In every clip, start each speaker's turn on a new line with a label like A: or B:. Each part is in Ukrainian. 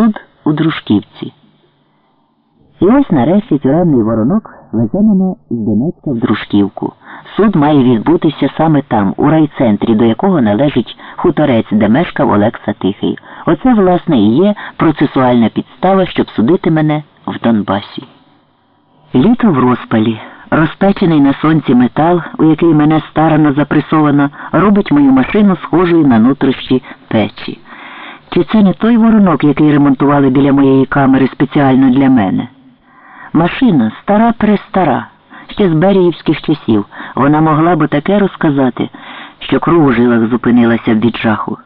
A: суд у Дружківці. І ось нарешті тюремний воронок везе мене з Донецька в Дружківку. Суд має відбутися саме там, у райцентрі, до якого належить хуторець, де мешкав Олекса Тихий. Оце, власне, і є процесуальна підстава, щоб судити мене в Донбасі. Літо в розпалі, розпечений на сонці метал, у який мене старано запресовано, робить мою машину схожою на нутрощі печі. Чи це не той воронок, який ремонтували біля моєї камери спеціально для мене? Машина стара престара, ще з беріївських часів. Вона могла б таке розказати, що кров у жилах зупинилася від жаху.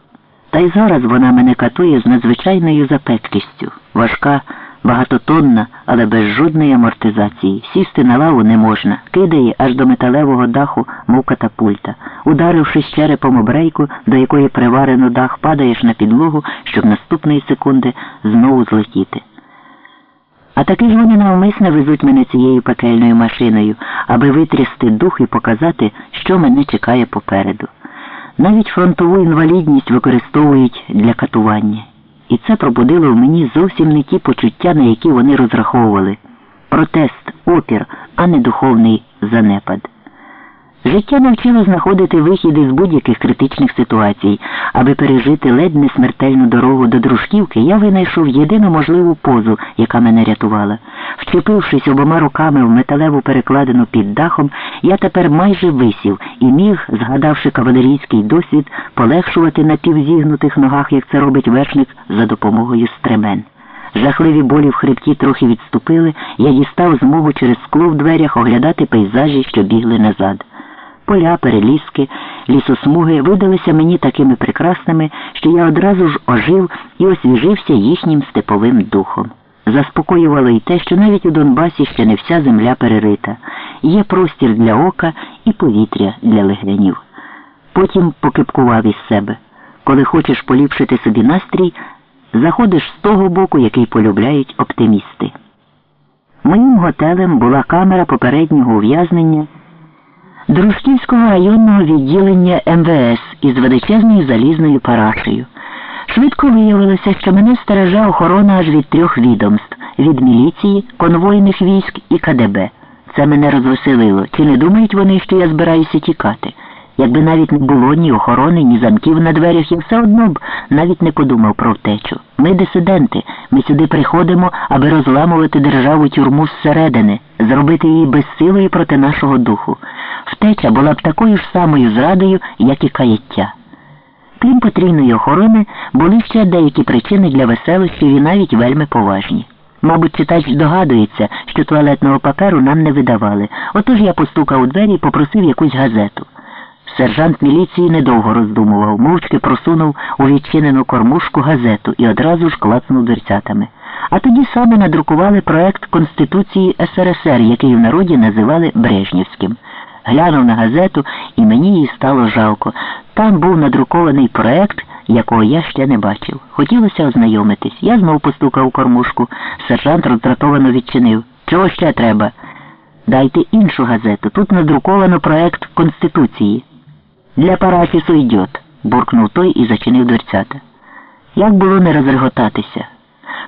A: Та й зараз вона мене катує з надзвичайною запеклістю, важка, багатотонна, але без жодної амортизації. Сісти на лаву не можна, кидає аж до металевого даху, мов катапульта. Ударившись черепом об до якої приварено дах, падаєш на підлогу, щоб наступної секунди знову злетіти. А таки ж вони навмисно везуть мене цією пекельною машиною, аби витрясти дух і показати, що мене чекає попереду. Навіть фронтову інвалідність використовують для катування. І це пробудило в мені зовсім не ті почуття, на які вони розраховували. Протест, опір, а не духовний занепад. Життя навчило знаходити вихід із будь-яких критичних ситуацій. Аби пережити ледь не смертельну дорогу до дружківки, я винайшов єдину можливу позу, яка мене рятувала. Вчепившись обома руками в металеву перекладину під дахом, я тепер майже висів і міг, згадавши кавалерійський досвід, полегшувати на півзігнутих ногах, як це робить вершник, за допомогою стремен. Жахливі болі в хребті трохи відступили, я дістав змогу через скло в дверях оглядати пейзажі, що бігли назад. Поля, переліски, лісосмуги видалися мені такими прекрасними, що я одразу ж ожив і освіжився їхнім степовим духом. Заспокоювало й те, що навіть у Донбасі ще не вся земля перерита. Є простір для ока і повітря для легенів. Потім покипкував із себе. Коли хочеш поліпшити собі настрій, заходиш з того боку, який полюбляють оптимісти. Моїм готелем була камера попереднього ув'язнення. Дружківського районного відділення МВС із величезною залізною парашею. Швидко виявилося, що мене стереже охорона аж від трьох відомств від міліції, конвойних військ і КДБ. Це мене розвеселило. Чи не думають вони, що я збираюся тікати? Якби навіть не було ні охорони, ні замків на дверях, я все одно б навіть не подумав про втечу. Ми дисиденти, ми сюди приходимо, аби розламувати державу тюрму зсередини, зробити її безсилою проти нашого духу. Втеча була б такою ж самою зрадою, як і каяття. Крім потрійної охорони, були ще деякі причини для веселощів і навіть вельми поважні. Мабуть, читач догадується, що туалетного паперу нам не видавали. Отож я постукав у двері і попросив якусь газету. Сержант міліції недовго роздумував, мовчки просунув у відчинену кормушку газету і одразу ж клацнув дверцятами. А тоді саме надрукували проект Конституції СРСР, який в народі називали Брежнівським. Глянув на газету, і мені її стало жалко. Там був надрукований проект, якого я ще не бачив. Хотілося ознайомитись. Я знов постукав у кормушку. Сержант роздратовано відчинив. Чого ще треба? Дайте іншу газету. Тут надруковано проект Конституції. Для парафісу йдет, буркнув той і зачинив дверцята. Як було не розреготатися?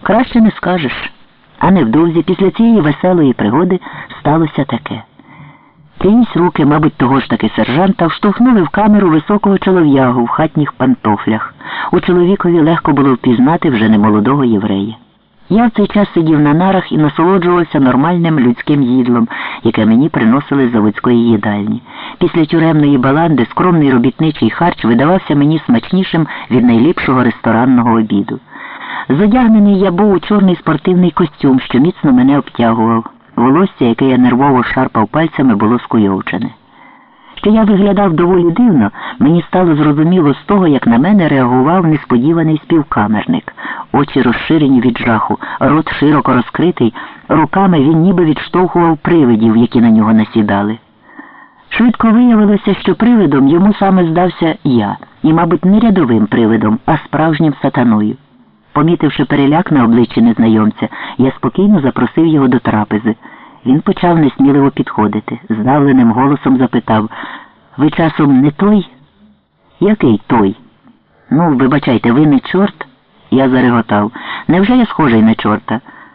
A: Краще не скажеш. А невдовзі після цієї веселої пригоди сталося таке. Чиїсь руки, мабуть, того ж таки сержанта, вштовхнули в камеру високого чолов'ягу в хатніх пантофлях. У чоловікові легко було впізнати вже немолодого єврея. Я в цей час сидів на нарах і насолоджувався нормальним людським їдлом, яке мені приносили з заводської їдальні. Після тюремної баланди скромний робітничий харч видавався мені смачнішим від найліпшого ресторанного обіду. Зодягнений я був у чорний спортивний костюм, що міцно мене обтягував. Волосся, яке я нервово шарпав пальцями, було скуйовчене. Що я виглядав доволі дивно, мені стало зрозуміло з того, як на мене реагував несподіваний співкамерник. Очі розширені від жаху, рот широко розкритий, руками він ніби відштовхував привидів, які на нього насідали. Швидко виявилося, що привидом йому саме здався я, і, мабуть, не рядовим привидом, а справжнім сатаною. Помітивши переляк на обличчі незнайомця, я спокійно запросив його до трапези. Він почав несміливо підходити. Здавленим голосом запитав Ви часом не той? Який той? Ну, вибачайте, ви не чорт? Я зареготав. Невже я схожий на чорта?